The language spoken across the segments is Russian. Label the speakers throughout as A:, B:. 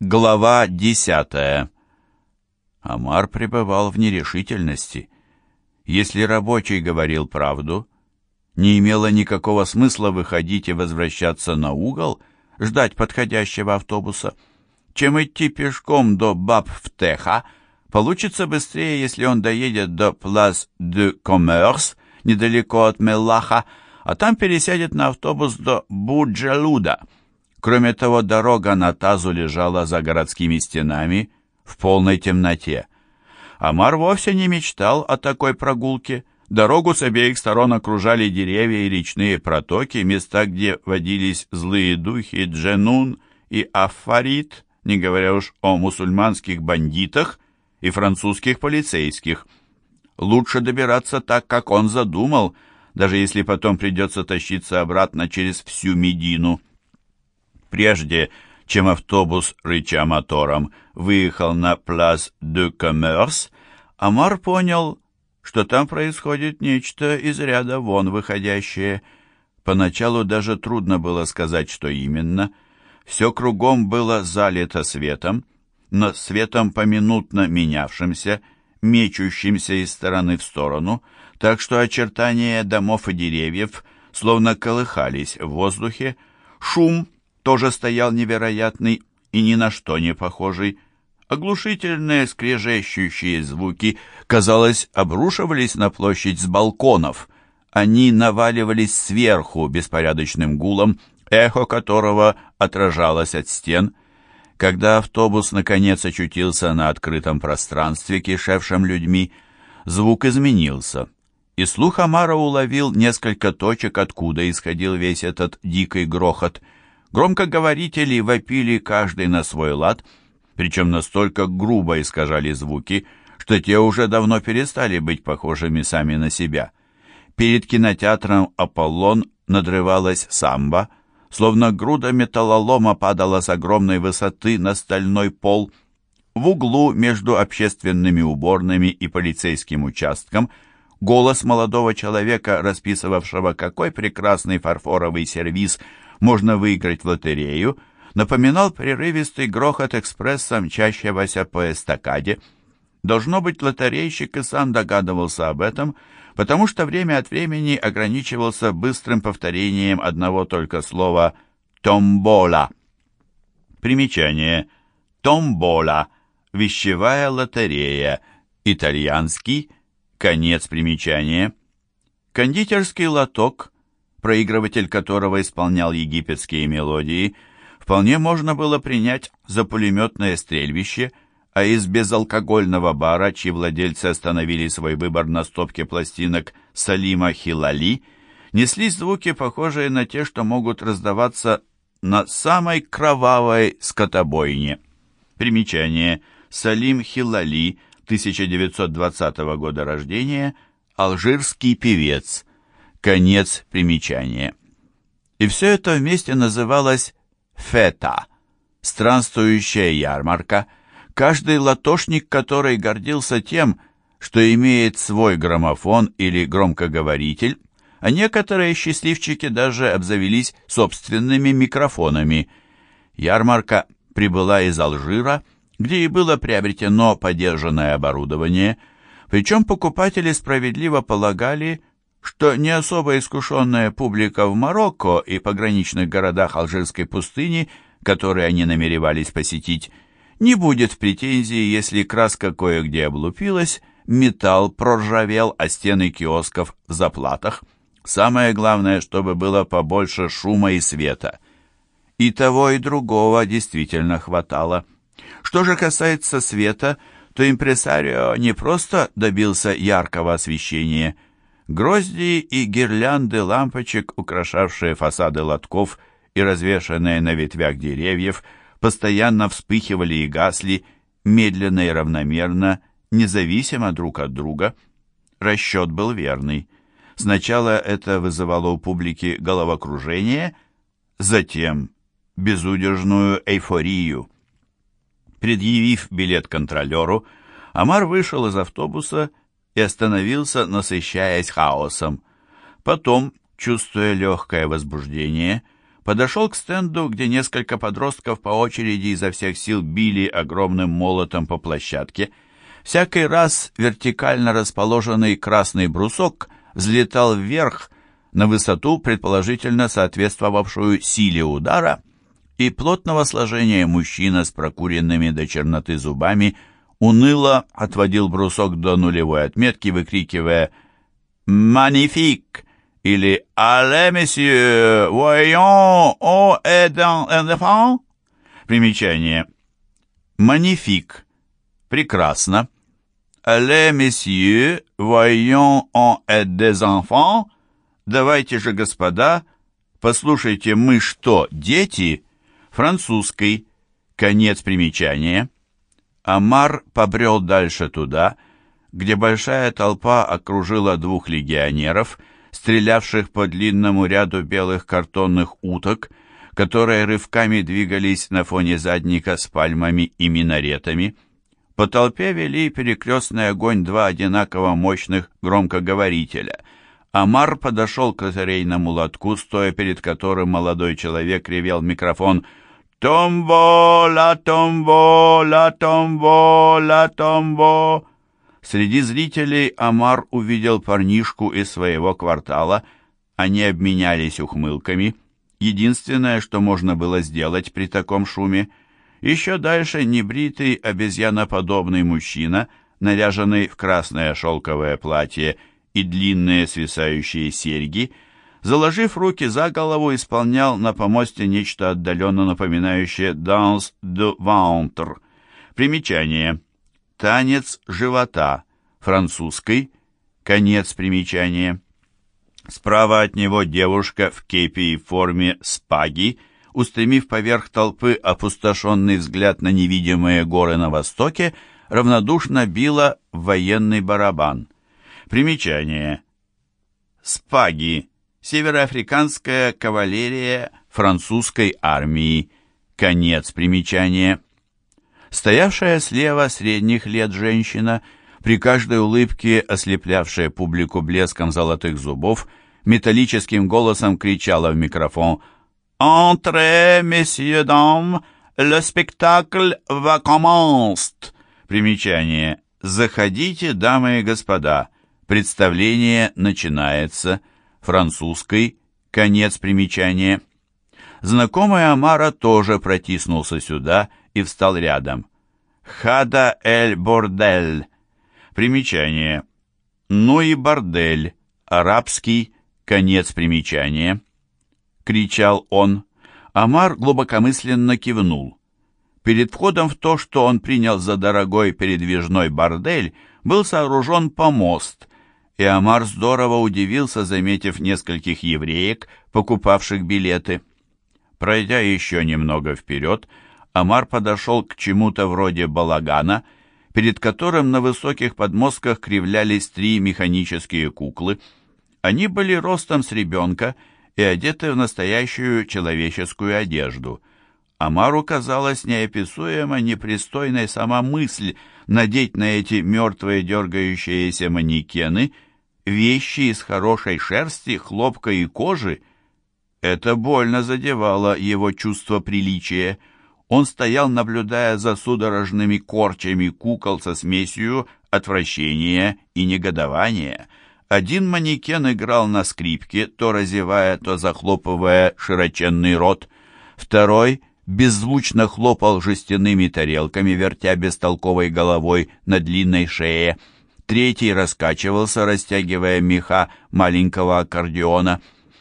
A: Глава десятая. Амар пребывал в нерешительности. Если рабочий говорил правду, не имело никакого смысла выходить и возвращаться на угол, ждать подходящего автобуса. Чем идти пешком до Баб-Втеха, получится быстрее, если он доедет до Плас де Коммерс, недалеко от Меллаха, а там пересядет на автобус до Буджалуда — Кроме того, дорога на Тазу лежала за городскими стенами в полной темноте. Амар вовсе не мечтал о такой прогулке. Дорогу с обеих сторон окружали деревья и речные протоки, места, где водились злые духи Дженун и Афарит, не говоря уж о мусульманских бандитах и французских полицейских. Лучше добираться так, как он задумал, даже если потом придется тащиться обратно через всю Медину. Прежде чем автобус, рыча мотором, выехал на Плас де Коммерс, Амар понял, что там происходит нечто из ряда вон выходящее. Поначалу даже трудно было сказать, что именно. Все кругом было залито светом, но светом поминутно менявшимся, мечущимся из стороны в сторону, так что очертания домов и деревьев словно колыхались в воздухе, шум тоже стоял невероятный и ни на что не похожий. Оглушительные скрежещущие звуки, казалось, обрушивались на площадь с балконов. Они наваливались сверху беспорядочным гулом, эхо которого отражалось от стен. Когда автобус наконец очутился на открытом пространстве, кишевшем людьми, звук изменился, и слух Амара уловил несколько точек, откуда исходил весь этот дикий грохот — Громкоговорители вопили каждый на свой лад, причем настолько грубо искажали звуки, что те уже давно перестали быть похожими сами на себя. Перед кинотеатром «Аполлон» надрывалась самбо, словно груда металлолома падала с огромной высоты на стальной пол. В углу между общественными уборными и полицейским участком голос молодого человека, расписывавшего, какой прекрасный фарфоровый сервиз – можно выиграть в лотерею, напоминал прерывистый грохот экспресса, мчащегося по эстакаде. Должно быть, лотерейщик и сам догадывался об этом, потому что время от времени ограничивался быстрым повторением одного только слова «томбола». Примечание. «Томбола» — вещевая лотерея, итальянский, конец примечания. Кондитерский лоток — проигрыватель которого исполнял египетские мелодии, вполне можно было принять за пулеметное стрельбище, а из безалкогольного бара, чьи владельцы остановили свой выбор на стопке пластинок Салима Хилали, неслись звуки, похожие на те, что могут раздаваться на самой кровавой скотобойне. Примечание. Салим Хилали, 1920 года рождения, алжирский певец – Конец примечания. И все это вместе называлось «фета» — странствующая ярмарка, каждый латошник, который гордился тем, что имеет свой граммофон или громкоговоритель, а некоторые счастливчики даже обзавелись собственными микрофонами. Ярмарка прибыла из Алжира, где и было приобретено подержанное оборудование, причем покупатели справедливо полагали, что не особо искушенная публика в Марокко и пограничных городах Алжирской пустыни, которые они намеревались посетить, не будет в претензии, если краска кое-где облупилась, металл проржавел, а стены киосков в заплатах. Самое главное, чтобы было побольше шума и света. И того, и другого действительно хватало. Что же касается света, то импресарио не просто добился яркого освещения – Грозди и гирлянды лампочек, украшавшие фасады лотков и развешанные на ветвях деревьев, постоянно вспыхивали и гасли, медленно и равномерно, независимо друг от друга. Расчет был верный. Сначала это вызывало у публики головокружение, затем безудержную эйфорию. Предъявив билет контролеру, Амар вышел из автобуса и остановился, насыщаясь хаосом. Потом, чувствуя легкое возбуждение, подошел к стенду, где несколько подростков по очереди изо всех сил били огромным молотом по площадке. Всякий раз вертикально расположенный красный брусок взлетал вверх на высоту, предположительно соответствовавшую силе удара, и плотного сложения мужчина с прокуренными до черноты зубами уныло отводил брусок до нулевой отметки, выкрикивая «Манифик!» или «Allez, месье, voyons, dans un enfant?» Примечание. «Манифик» — прекрасно. «Allez, месье, voyons, on est enfants?» «Давайте же, господа, послушайте, мы что, дети?» Французский. Конец примечания. Амар побрел дальше туда, где большая толпа окружила двух легионеров — стрелявших по длинному ряду белых картонных уток, которые рывками двигались на фоне задника с пальмами и минаретами. По толпе вели перекрестный огонь два одинаково мощных громкоговорителя. Амар подошел к лотерейному лотку, стоя перед которым молодой человек ревел микрофон «Томбо, ла томбо, ла томбо, ла томбо». Среди зрителей Амар увидел парнишку из своего квартала. Они обменялись ухмылками. Единственное, что можно было сделать при таком шуме, еще дальше небритый обезьяноподобный мужчина, наряженный в красное шелковое платье и длинные свисающие серьги, заложив руки за голову, исполнял на помосте нечто отдаленно напоминающее «Danse de ventre». Примечание – Танец живота. Французской. Конец примечания. Справа от него девушка в кепи и форме спаги, устремив поверх толпы опустошенный взгляд на невидимые горы на востоке, равнодушно била военный барабан. Примечание. Спаги. Североафриканская кавалерия французской армии. Конец примечания. Стоявшая слева средних лет женщина, при каждой улыбке ослеплявшая публику блеском золотых зубов, металлическим голосом кричала в микрофон «Entrez, messieurs, dames, le spectacle va commencer!» Примечание «Заходите, дамы и господа, представление начинается» французской, конец примечания. Знакомый Амара тоже протиснулся сюда и встал рядом. «Хада эль бордель». Примечание. «Ну и бордель». Арабский. Конец примечания. Кричал он. Амар глубокомысленно кивнул. Перед входом в то, что он принял за дорогой передвижной бордель, был сооружен помост, и Амар здорово удивился, заметив нескольких евреек, покупавших билеты. Пройдя еще немного вперед, Амар подошел к чему-то вроде балагана, перед которым на высоких подмостках кривлялись три механические куклы. Они были ростом с ребенка и одеты в настоящую человеческую одежду. Амару казалась неописуемо непристойной сама мысль надеть на эти мертвые дергающиеся манекены вещи из хорошей шерсти, хлопка и кожи. Это больно задевало его чувство приличия. Он стоял, наблюдая за судорожными корчами кукол со смесью отвращения и негодования. Один манекен играл на скрипке, то разевая, то захлопывая широченный рот. Второй беззвучно хлопал жестяными тарелками, вертя бестолковой головой на длинной шее. Третий раскачивался, растягивая меха маленького аккордеона.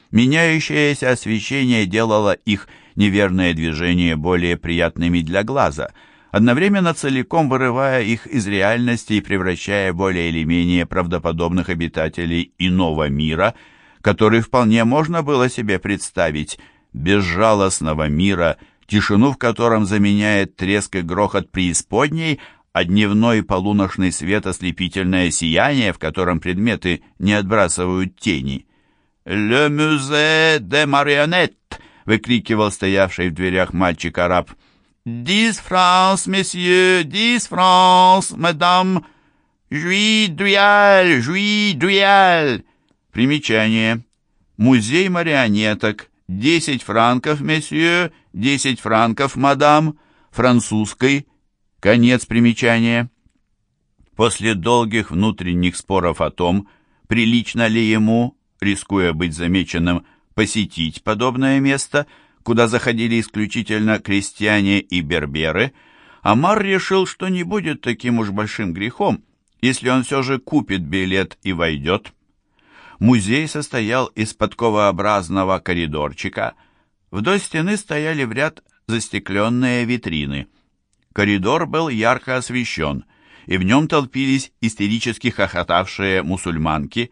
A: Меняющееся освещение делало их неверные движения более приятными для глаза, одновременно целиком вырывая их из реальности и превращая более или менее правдоподобных обитателей иного мира, который вполне можно было себе представить, безжалостного мира, тишину в котором заменяет треск и грохот преисподней, а дневной полуношный свет ослепительное сияние, в котором предметы не отбрасывают тени. «Le musée des marionnettes!» выкрикивал стоявший в дверях мальчик-араб. «Дис Франс, месье, дис Франс, мадам, жуи дуяль, жуи дуяль!» Примечание. Музей марионеток, «Десять франков, месье, десять франков, мадам», французской, конец примечания. После долгих внутренних споров о том, прилично ли ему, рискуя быть замеченным, посетить подобное место, куда заходили исключительно крестьяне и берберы, Амар решил, что не будет таким уж большим грехом, если он все же купит билет и войдет. Музей состоял из подковообразного коридорчика. Вдоль стены стояли в ряд застекленные витрины. Коридор был ярко освещен – и в нем толпились истерически хохотавшие мусульманки.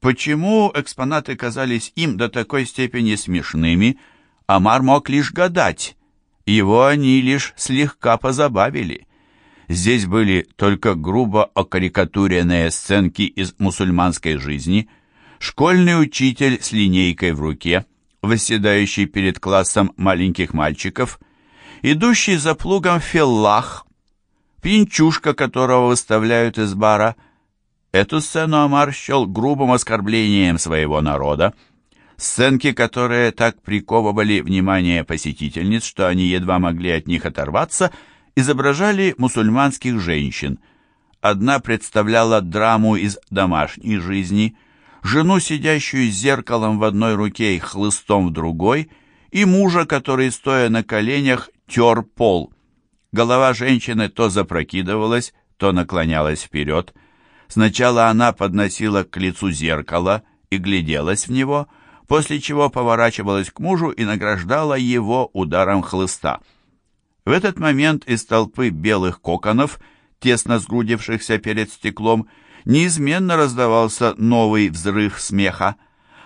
A: Почему экспонаты казались им до такой степени смешными, Амар мог лишь гадать. Его они лишь слегка позабавили. Здесь были только грубо окарикатуренные сценки из мусульманской жизни, школьный учитель с линейкой в руке, восседающий перед классом маленьких мальчиков, идущий за плугом филлах, пинчушка, которого выставляют из бара. Эту сцену Амар счел грубым оскорблением своего народа. Сценки, которые так приковывали внимание посетительниц, что они едва могли от них оторваться, изображали мусульманских женщин. Одна представляла драму из домашней жизни, жену, сидящую с зеркалом в одной руке и хлыстом в другой, и мужа, который, стоя на коленях, тер пол – Голова женщины то запрокидывалась, то наклонялась вперед. Сначала она подносила к лицу зеркало и гляделась в него, после чего поворачивалась к мужу и награждала его ударом хлыста. В этот момент из толпы белых коконов, тесно сгрудившихся перед стеклом, неизменно раздавался новый взрыв смеха.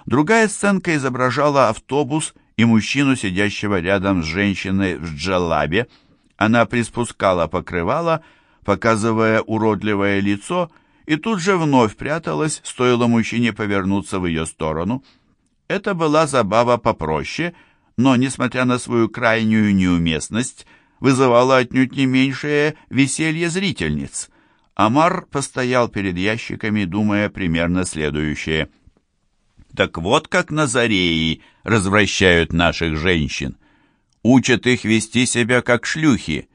A: Другая сценка изображала автобус и мужчину, сидящего рядом с женщиной в джалабе, она приспускала покрывало, показывая уродливое лицо, и тут же вновь пряталась, стоило мужчине повернуться в ее сторону. Это была забава попроще, но, несмотря на свою крайнюю неуместность, вызывала отнюдь не меньшее веселье зрительниц. Амар постоял перед ящиками, думая примерно следующее. «Так вот как Назареи развращают наших женщин учат их вести себя как шлюхи.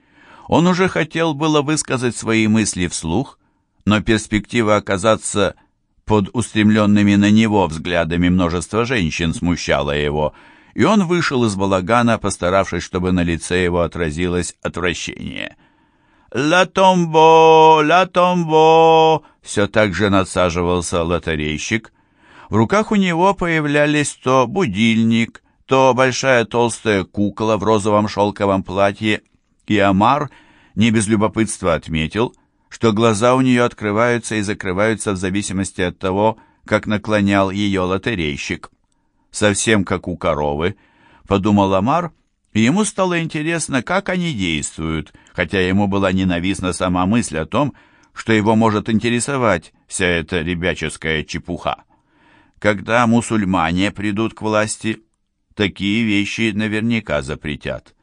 A: Он уже хотел было высказать свои мысли вслух, но перспектива оказаться под устремленными на него взглядами множества женщин смущала его, и он вышел из балагана, постаравшись, чтобы на лице его отразилось отвращение. «Ла томбо! Ла томбо!» Все так же надсаживался лотерейщик. В руках у него появлялись то будильник, то большая толстая кукла в розовом шелковом платье, и Амар не без любопытства отметил, что глаза у нее открываются и закрываются в зависимости от того, как наклонял ее лотерейщик. «Совсем как у коровы», — подумал Амар, и ему стало интересно, как они действуют, хотя ему была ненавистна сама мысль о том, что его может интересовать вся эта ребяческая чепуха. Когда мусульмане придут к власти, такие вещи наверняка запретят.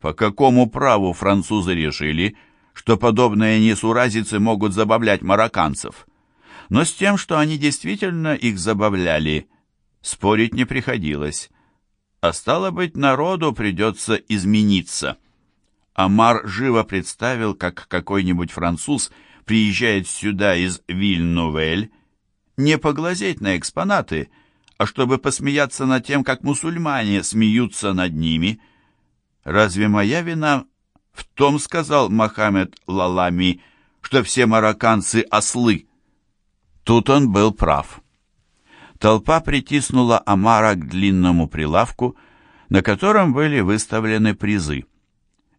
A: По какому праву французы решили, что подобные несуразицы могут забавлять марокканцев? Но с тем, что они действительно их забавляли, спорить не приходилось. А стало быть, народу придется измениться. Амар живо представил, как какой-нибудь француз приезжает сюда из Вильнувель, не поглазеть на экспонаты, а чтобы посмеяться над тем, как мусульмане смеются над ними. Разве моя вина в том, сказал Мохаммед Лалами, что все марокканцы ослы? Тут он был прав. Толпа притиснула Амара к длинному прилавку, на котором были выставлены призы.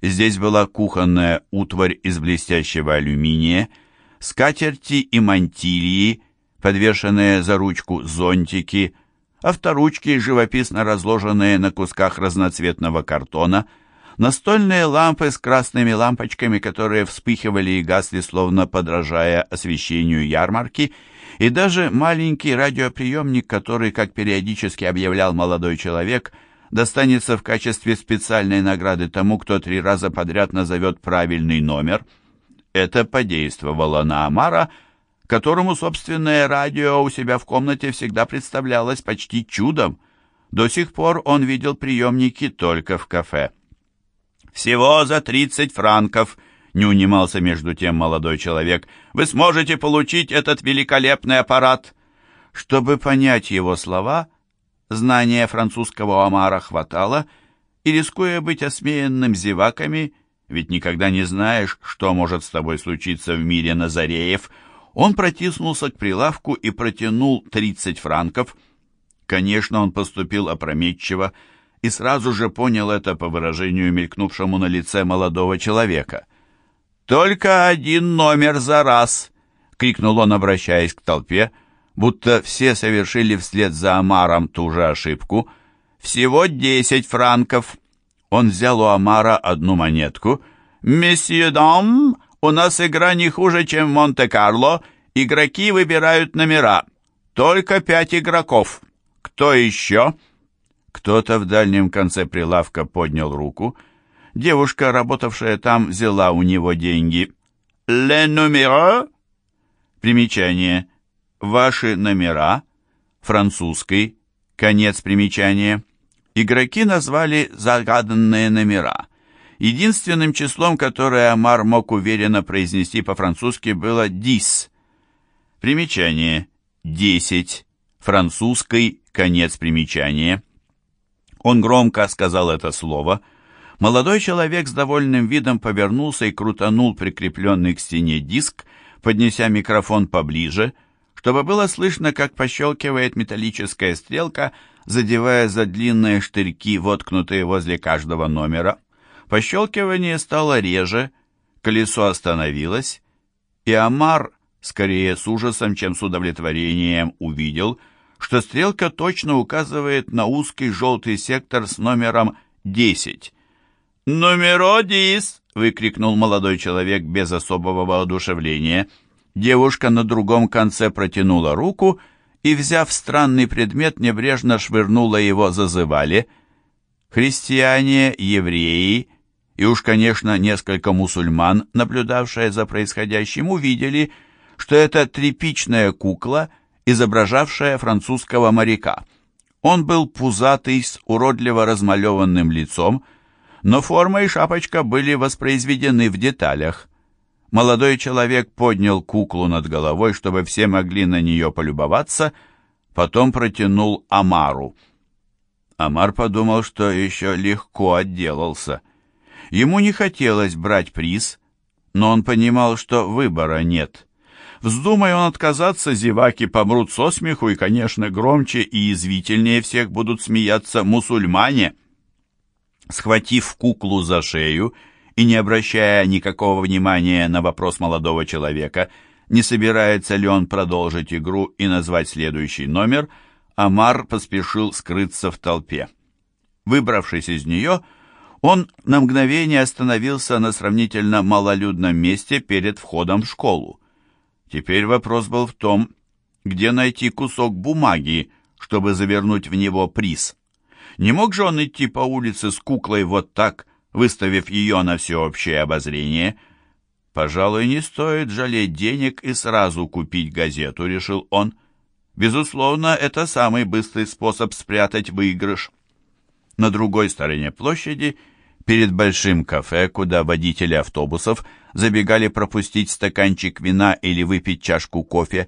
A: Здесь была кухонная утварь из блестящего алюминия, скатерти и мантилии, подвешенные за ручку зонтики, авторучки, живописно разложенные на кусках разноцветного картона, настольные лампы с красными лампочками, которые вспыхивали и гасли, словно подражая освещению ярмарки, и даже маленький радиоприемник, который, как периодически объявлял молодой человек, достанется в качестве специальной награды тому, кто три раза подряд назовет правильный номер. Это подействовало на Амара, которому собственное радио у себя в комнате всегда представлялось почти чудом. До сих пор он видел приемники только в кафе. «Всего за 30 франков», — не унимался между тем молодой человек, «вы сможете получить этот великолепный аппарат». Чтобы понять его слова, знания французского омара хватало, и, рискуя быть осмеянным зеваками, ведь никогда не знаешь, что может с тобой случиться в мире Назареев, он протиснулся к прилавку и протянул 30 франков. Конечно, он поступил опрометчиво и сразу же понял это по выражению, мелькнувшему на лице молодого человека. «Только один номер за раз!» — крикнул он, обращаясь к толпе, будто все совершили вслед за Амаром ту же ошибку. «Всего десять франков!» Он взял у Амара одну монетку. «Месье дам, у нас игра не хуже, чем в Монте-Карло. Игроки выбирают номера. Только пять игроков. Кто еще?» Кто-то в дальнем конце прилавка поднял руку. Девушка, работавшая там, взяла у него деньги. «Le numéro?» Примечание. Ваши номера. Французский. Конец примечания. Игроки назвали загаданные номера. Единственным числом, которое Амар мог уверенно произнести по-французски, было «дис». Примечание. «Десять». Французский. Конец примечания. Он громко сказал это слово. Молодой человек с довольным видом повернулся и крутанул прикрепленный к стене диск, поднеся микрофон поближе, чтобы было слышно, как пощелкивает металлическая стрелка, задевая за длинные штырьки, воткнутые возле каждого номера. Пощелкивание стало реже, колесо остановилось, и Амар, скорее с ужасом, чем с удовлетворением, увидел, что стрелка точно указывает на узкий желтый сектор с номером 10. «Номеро дис!» — выкрикнул молодой человек без особого воодушевления. Девушка на другом конце протянула руку — и, взяв странный предмет, небрежно швырнула его зазывали. Христиане, евреи и уж, конечно, несколько мусульман, наблюдавшие за происходящим, увидели, что это тряпичная кукла, изображавшая французского моряка. Он был пузатый, с уродливо размалеванным лицом, но форма и шапочка были воспроизведены в деталях. Молодой человек поднял куклу над головой, чтобы все могли на нее полюбоваться, потом протянул Амару. Амар подумал, что еще легко отделался. Ему не хотелось брать приз, но он понимал, что выбора нет. Вздумай он отказаться, зеваки помрут со смеху, и, конечно, громче и язвительнее всех будут смеяться мусульмане. Схватив куклу за шею и не обращая никакого внимания на вопрос молодого человека, не собирается ли он продолжить игру и назвать следующий номер, Амар поспешил скрыться в толпе. Выбравшись из нее, он на мгновение остановился на сравнительно малолюдном месте перед входом в школу. Теперь вопрос был в том, где найти кусок бумаги, чтобы завернуть в него приз. Не мог же он идти по улице с куклой вот так, выставив ее на всеобщее обозрение. «Пожалуй, не стоит жалеть денег и сразу купить газету», — решил он. «Безусловно, это самый быстрый способ спрятать выигрыш». На другой стороне площади, перед большим кафе, куда водители автобусов забегали пропустить стаканчик вина или выпить чашку кофе,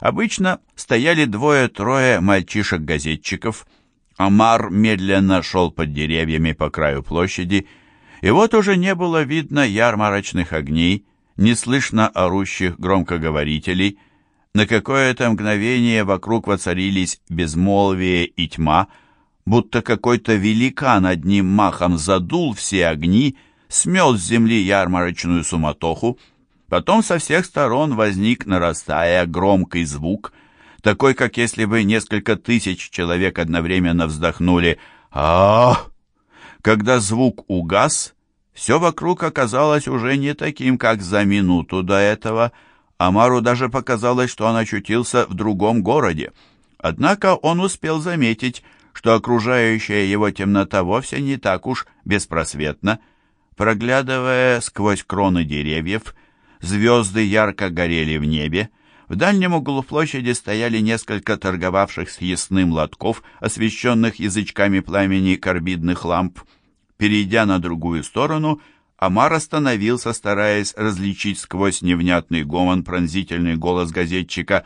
A: обычно стояли двое-трое мальчишек-газетчиков. Амар медленно шел под деревьями по краю площади, и вот уже не было видно ярмарочных огней, не слышно орущих громкоговорителей. На какое-то мгновение вокруг воцарились безмолвие и тьма, будто какой-то великан одним махом задул все огни, смел с земли ярмарочную суматоху. Потом со всех сторон возник, нарастая, громкий звук, такой, как если бы несколько тысяч человек одновременно вздохнули «Ах!» Когда звук угас, все вокруг оказалось уже не таким, как за минуту до этого. Амару даже показалось, что он очутился в другом городе. Однако он успел заметить, что окружающая его темнота вовсе не так уж беспросветна. Проглядывая сквозь кроны деревьев, звезды ярко горели в небе, В дальнем углу площади стояли несколько торговавших с ясным лотков, освещенных язычками пламени карбидных ламп. Перейдя на другую сторону, Амар остановился, стараясь различить сквозь невнятный гомон пронзительный голос газетчика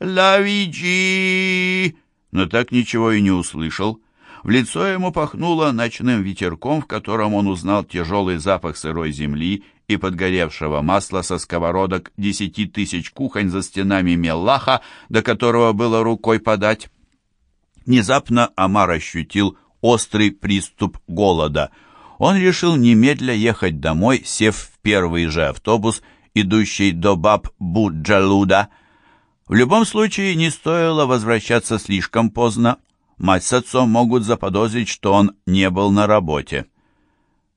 A: «Лавиджи!», но так ничего и не услышал. В лицо ему пахнуло ночным ветерком, в котором он узнал тяжелый запах сырой земли и подгоревшего масла со сковородок десяти тысяч кухонь за стенами Меллаха, до которого было рукой подать. Внезапно Амар ощутил острый приступ голода — он решил немедля ехать домой, сев в первый же автобус, идущий до Баб-Буджалуда. В любом случае не стоило возвращаться слишком поздно. Мать с отцом могут заподозрить, что он не был на работе.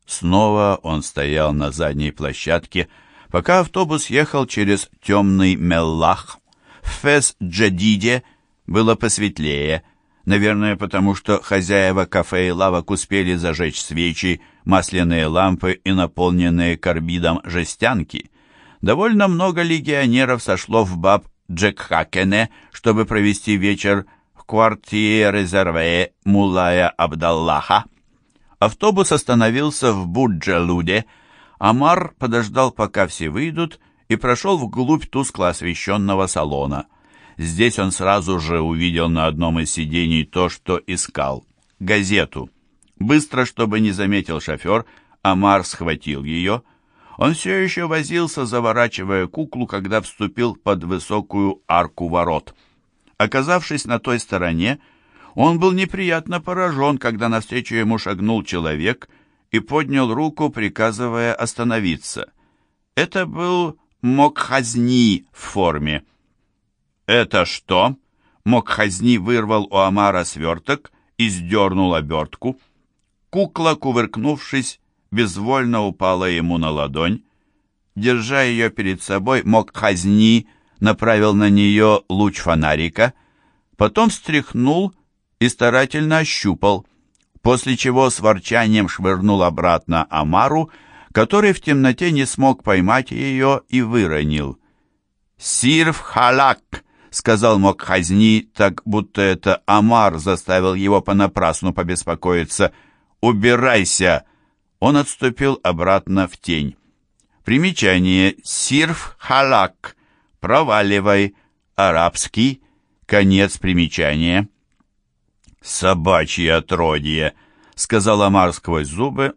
A: Снова он стоял на задней площадке, пока автобус ехал через темный Меллах. В Фес-Джадиде было посветлее — Наверное, потому что хозяева кафе и лавок успели зажечь свечи, масляные лампы и наполненные карбидом жестянки. Довольно много легионеров сошло в баб Джекхакене, чтобы провести вечер в квартире резерве Мулая Абдаллаха. Автобус остановился в Буджалуде. Амар подождал, пока все выйдут, и прошел вглубь тускло освещенного салона. Здесь он сразу же увидел на одном из сидений то, что искал — газету. Быстро, чтобы не заметил шофер, Амар схватил ее. Он все еще возился, заворачивая куклу, когда вступил под высокую арку ворот. Оказавшись на той стороне, он был неприятно поражен, когда навстречу ему шагнул человек и поднял руку, приказывая остановиться. Это был Мокхазни в форме. «Это что?» Мокхазни вырвал у Амара сверток и сдернул обертку. Кукла, кувыркнувшись, безвольно упала ему на ладонь. Держа ее перед собой, Мокхазни направил на нее луч фонарика, потом встряхнул и старательно ощупал, после чего с ворчанием швырнул обратно Амару, который в темноте не смог поймать ее и выронил. «Сирф халак!» сказал Мокхазни, так будто это Амар заставил его понапрасну побеспокоиться. «Убирайся!» Он отступил обратно в тень. Примечание «Сирф халак» «Проваливай» Арабский Конец примечания. «Собачье отродье!» — сказал Амар сквозь зубы,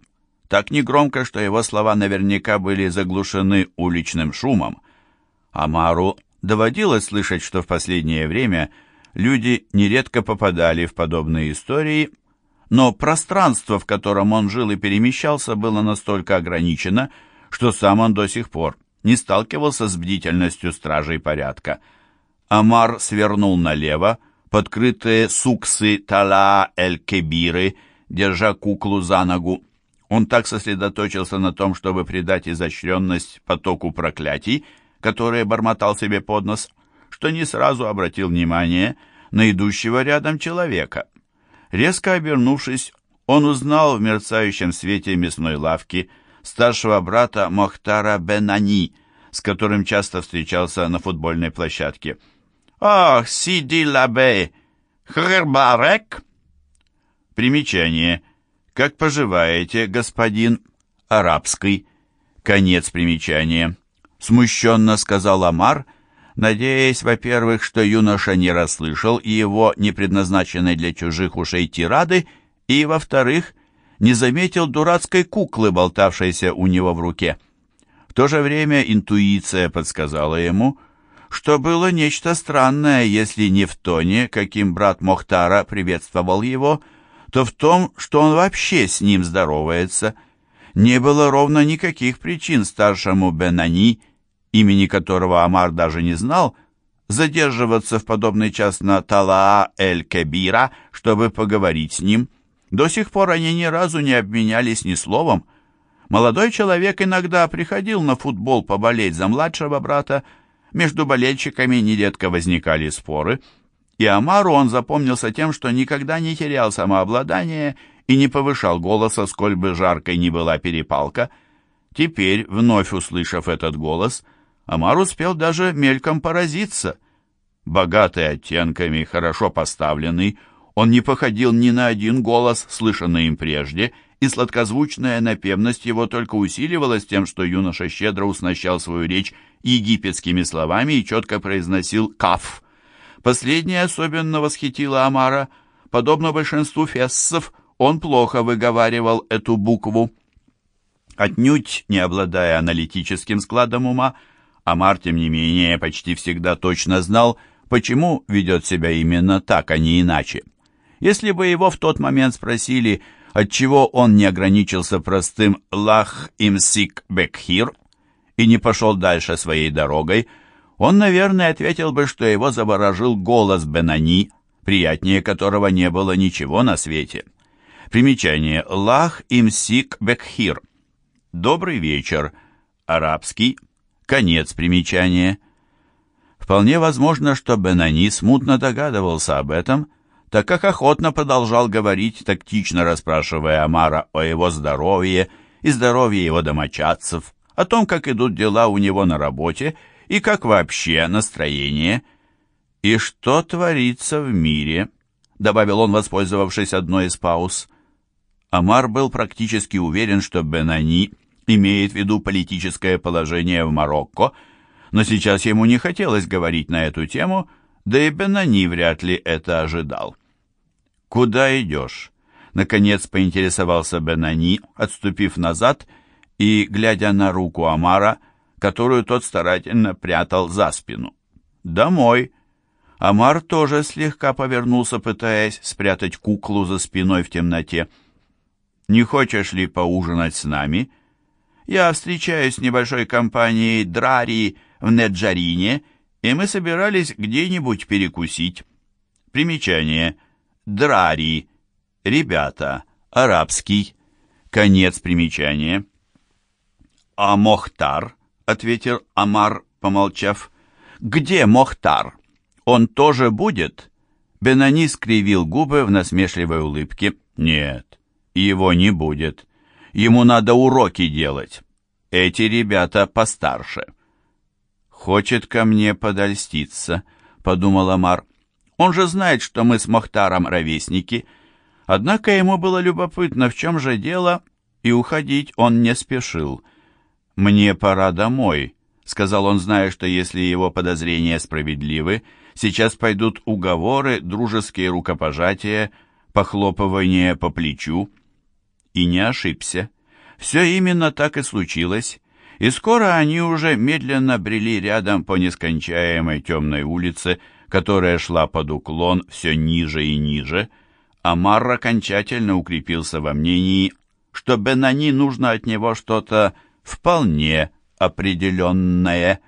A: так негромко, что его слова наверняка были заглушены уличным шумом. Амару Доводилось слышать, что в последнее время люди нередко попадали в подобные истории, но пространство, в котором он жил и перемещался, было настолько ограничено, что сам он до сих пор не сталкивался с бдительностью стражей порядка. Амар свернул налево, подкрытые суксы Тала-эль-Кебиры, держа куклу за ногу. Он так сосредоточился на том, чтобы придать изощренность потоку проклятий, которое бормотал себе под нос, что не сразу обратил внимание на идущего рядом человека. Резко обернувшись, он узнал в мерцающем свете мясной лавки старшего брата Мохтара Бенани, с которым часто встречался на футбольной площадке. «Ах, Сиди Лабе! Хрбарек!» Примечание. «Как поживаете, господин?» Арабский. Конец примечания смущенно сказал Амар, надеясь, во-первых, что юноша не расслышал его непредназначенной для чужих ушей тирады, и, во-вторых, не заметил дурацкой куклы, болтавшейся у него в руке. В то же время интуиция подсказала ему, что было нечто странное, если не в тоне, каким брат Мохтара приветствовал его, то в том, что он вообще с ним здоровается. Не было ровно никаких причин старшему Бенани имени которого Амар даже не знал, задерживаться в подобный час на Талаа-эль-Кебира, чтобы поговорить с ним. До сих пор они ни разу не обменялись ни словом. Молодой человек иногда приходил на футбол поболеть за младшего брата, между болельщиками нередко возникали споры, и Амару он запомнился тем, что никогда не терял самообладание и не повышал голоса, сколь бы жаркой ни была перепалка. Теперь, вновь услышав этот голос, Амар успел даже мельком поразиться. Богатый оттенками, хорошо поставленный, он не походил ни на один голос, слышанный им прежде, и сладкозвучная напевность его только усиливалась тем, что юноша щедро уснащал свою речь египетскими словами и четко произносил «каф». Последнее особенно восхитило Амара. Подобно большинству фессов, он плохо выговаривал эту букву. Отнюдь не обладая аналитическим складом ума, Амар, тем не менее, почти всегда точно знал, почему ведет себя именно так, а не иначе. Если бы его в тот момент спросили, отчего он не ограничился простым «лах имсик бекхир» и не пошел дальше своей дорогой, он, наверное, ответил бы, что его заворожил голос Бенани, приятнее которого не было ничего на свете. Примечание «лах имсик бекхир» «Добрый вечер», арабский, конец примечания. Вполне возможно, что Бенани смутно догадывался об этом, так как охотно продолжал говорить, тактично расспрашивая Амара о его здоровье и здоровье его домочадцев, о том, как идут дела у него на работе и как вообще настроение, и что творится в мире, добавил он, воспользовавшись одной из пауз. Амар был практически уверен, что Бенани имеет в виду политическое положение в Марокко, но сейчас ему не хотелось говорить на эту тему, да и Бенани вряд ли это ожидал. «Куда идешь?» Наконец поинтересовался Бенани, отступив назад и глядя на руку Амара, которую тот старательно прятал за спину. «Домой». Амар тоже слегка повернулся, пытаясь спрятать куклу за спиной в темноте. «Не хочешь ли поужинать с нами?» «Я встречаюсь с небольшой компанией Драри в Неджарине, и мы собирались где-нибудь перекусить». Примечание. Драри. Ребята. Арабский. Конец примечания. «А Мохтар?» — ответил Амар, помолчав. «Где Мохтар? Он тоже будет?» Бенани скривил губы в насмешливой улыбке. «Нет, его не будет. Ему надо уроки делать. Эти ребята постарше». «Хочет ко мне подольститься», — подумал Амар. «Он же знает, что мы с Мохтаром ровесники». Однако ему было любопытно, в чем же дело, и уходить он не спешил. «Мне пора домой», — сказал он, зная, что если его подозрения справедливы, сейчас пойдут уговоры, дружеские рукопожатия, похлопывание по плечу. И не ошибся. Все именно так и случилось, и скоро они уже медленно брели рядом по нескончаемой темной улице, которая шла под уклон все ниже и ниже, а Марр окончательно укрепился во мнении, что Бенани нужно от него что-то вполне определенное –